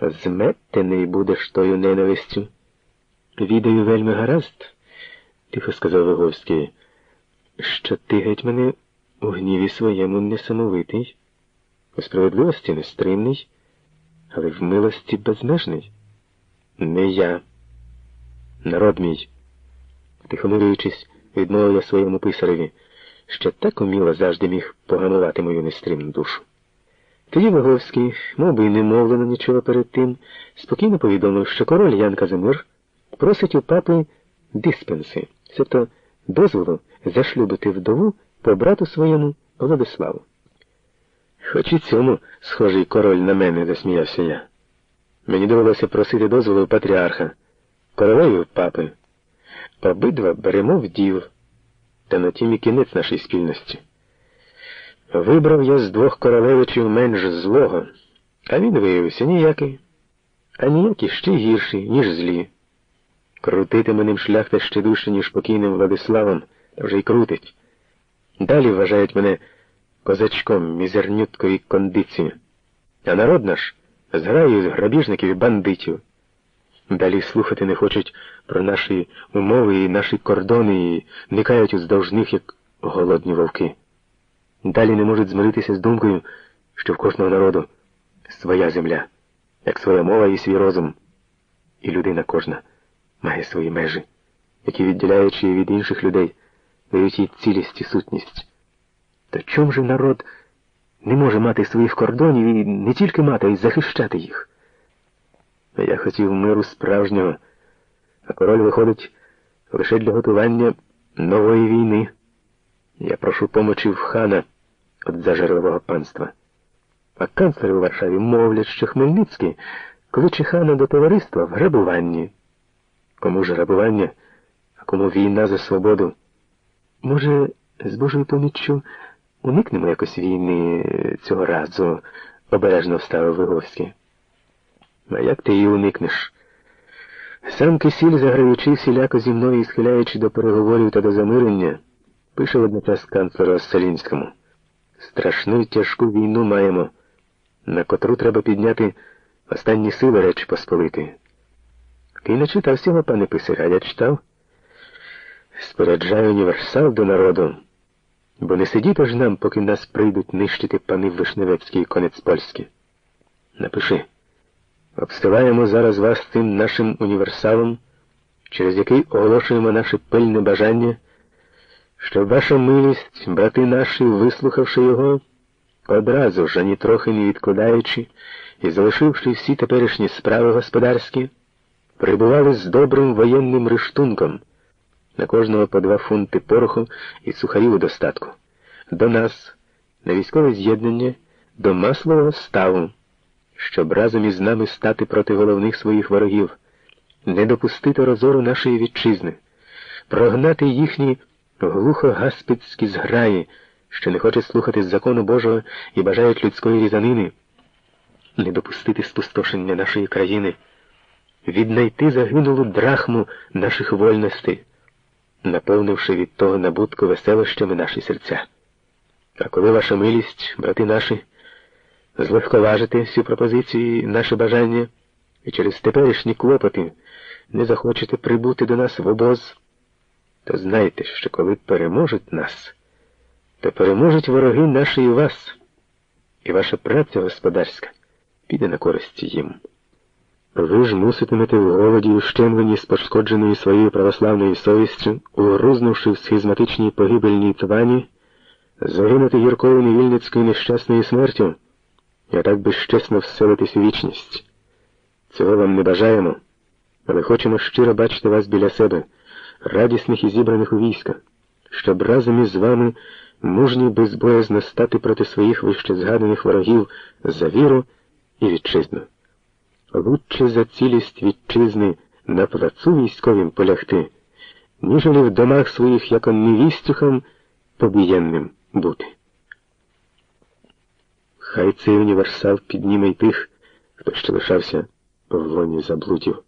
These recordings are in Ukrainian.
Зметений будеш тою ненавистю. Відаю вельми гаразд, тихо сказав Виговський, що ти, гетьмане, у гніві своєму несамовитий, у справедливості нестримний, але в милості безмежний. Не я, народ мій, тихомирюючись, відмовив я своєму писареві, що так уміло завжди міг погамувати мою нестримну душу. Тоді Ваговський, мов би й не мовлено нічого перед тим, спокійно повідомив, що король Ян Казимир просить у папи диспенси, себто дозволу зашлюбити вдову по брату своєму Владиславу. Хоч і цьому схожий король на мене, засміявся я. Мені довелося просити дозволу патріарха, королеві папи. Обидва беремо в діл, та на тім і кінець нашої спільності. Вибрав я з двох королевичів менш злого, а він виявився ніякий, а ніякий ще гірший, ніж злі. Крутитиме ним шляхта ще дужче, ніж покійним Владиславом, та вже й крутить. Далі вважають мене козачком мізернюткої кондиції, а народ наш зграю з грабіжників і бандитів. Далі слухати не хочуть про наші умови і наші кордони і никають уздовж них, як голодні вовки. Далі не можуть змиритися з думкою, що в кожного народу своя земля, як своя мова і свій розум, і людина кожна має свої межі, які, відділяючи її від інших людей, дають їй цілість і сутність. То чому же народ не може мати своїх кордонів і не тільки мати, а й захищати їх? Я хотів миру справжнього, а король виходить лише для готування нової війни. Я прошу помочі в хана від зажерливого панства. А канцлери у Варшаві мовлять, що Хмельницький кличе хана до товариства в грабуванні. Кому ж грабування, а кому війна за свободу? Може, з Божою поміччю уникнемо якось війни цього разу, обережно вставив Виговський. А як ти її уникнеш? Сам кисіль, заграючи всіляко зі мною і схиляючи до переговорів та до замирення, пише водночас канцлеру Оссалінському. Страшну тяжку війну маємо, на котру треба підняти останні сили Речі Посполити. Ти не читав всього, пане писаря, я читав. Споряджаю універсал до народу, бо не сидіти ж нам, поки нас прийдуть нищити пани Вишневецький і конець польський. Напиши. Обсилаємо зараз вас цим нашим універсалом, через який оголошуємо наше пильне бажання, щоб ваша милість, брати наші, вислухавши його, одразу ж, ані трохи не відкладаючи і залишивши всі теперішні справи господарські, прибували з добрим воєнним рештунком. На кожного по два фунти пороху і сухарів у достатку, до нас, на військове з'єднання, до маслового ставу щоб разом із нами стати проти головних своїх ворогів, не допустити розору нашої вітчизни, прогнати їхні глухо-гаспідські зграї, що не хочуть слухати закону Божого і бажають людської різанини, не допустити спустошення нашої країни, віднайти загинулу драхму наших вольностей, наповнивши від того набутку веселощами наші серця. А коли ваша милість, брати наші, злегковажити всю пропозицію і наше бажання, і через теперішні клопоти не захочете прибути до нас в обоз, то знайте, що коли переможуть нас, то переможуть вороги наші і вас, і ваша праця господарська піде на користь їм. Ви ж муситимете в голоді і ущемленні з пошкодженою своєю православною совістю, угрузнувши в схизматичній погибельній твані, загинути гіркою невільницькою нещасною смертю. Я так безчесно вселитись у вічність. Цього вам не бажаємо, але хочемо щиро бачити вас біля себе, радісних і зібраних у війська, щоб разом із вами мужні безбоязно стати проти своїх вище згаданих ворогів за віру і вітчизну. Лучше за цілість вітчизни на плацу військовім полягти, ніжели в домах своїх, як он невістюхам, побієнним бути. Хай цей універсал підніме й тих, хто ще лишався в лоні заблудів.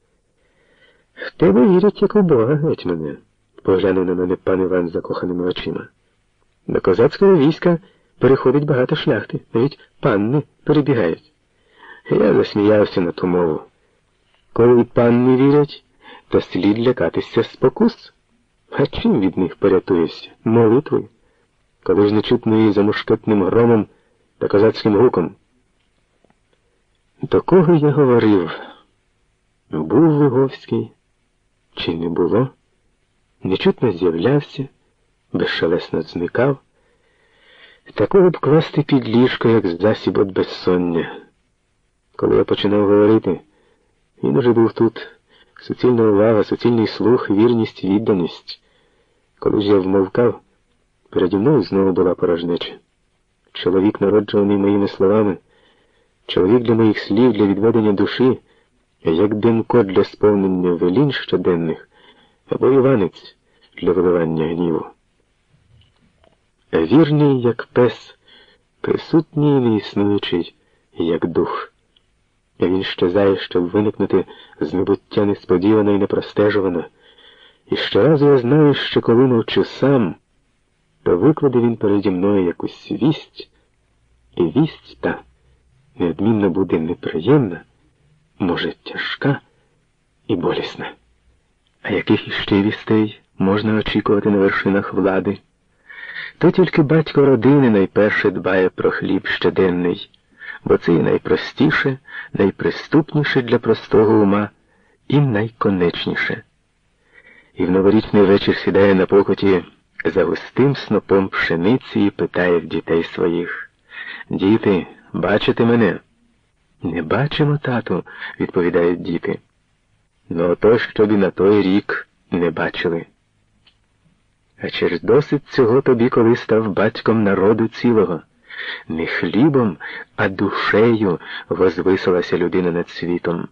В тебе вірять, як у Бога, гетьмане, поглянув на мене пан Іван закоханими очима. До козацького війська переходить багато шляхти, навіть панни перебігають. Я засміявся на ту мову. Коли пан не вірять, то слід лякатися спокус. А чим від них порятуєшся? Молитвою? Коли ж не чутно її за мушкетним громом та козацьким гуком. До кого я говорив? Був Виговський, чи не було? Нечутно з'являвся, безшелесно зникав. Такого б класти під ліжко, як засіб від безсоння. Коли я починав говорити, він уже був тут. Суцільна увага, суцільний слух, вірність, відданість. Коли ж я вмовкав, переді мною знову була порожнеча. Чоловік, народжуваний моїми словами, чоловік для моїх слів, для відведення душі, як димко для сповнення велінь щоденних, або Іванець для виливання гніву. Вірний, як пес, присутній і неіснуючий, як дух. Він щезає, щоб виникнути з небуття несподівано і непростежувано. І щоразу я знаю, що коли навчу сам, то викладе він переді мною якусь вість, і вість та неодмінно буде неприємна, може, тяжка і болісна. А яких іще вістей можна очікувати на вершинах влади? То тільки батько родини найперше дбає про хліб щоденний, бо це і найпростіше, найприступніше для простого ума і найконечніше. І в новорічний вечір сідає на покоті за густим снопом пшениці і питає в дітей своїх Діти, бачите мене? Не бачимо, тату, відповідають діти. Ну ото, щоб і на той рік не бачили. А через досить цього тобі коли став батьком народу цілого. Не хлібом, а душею возвисилася людина над світом.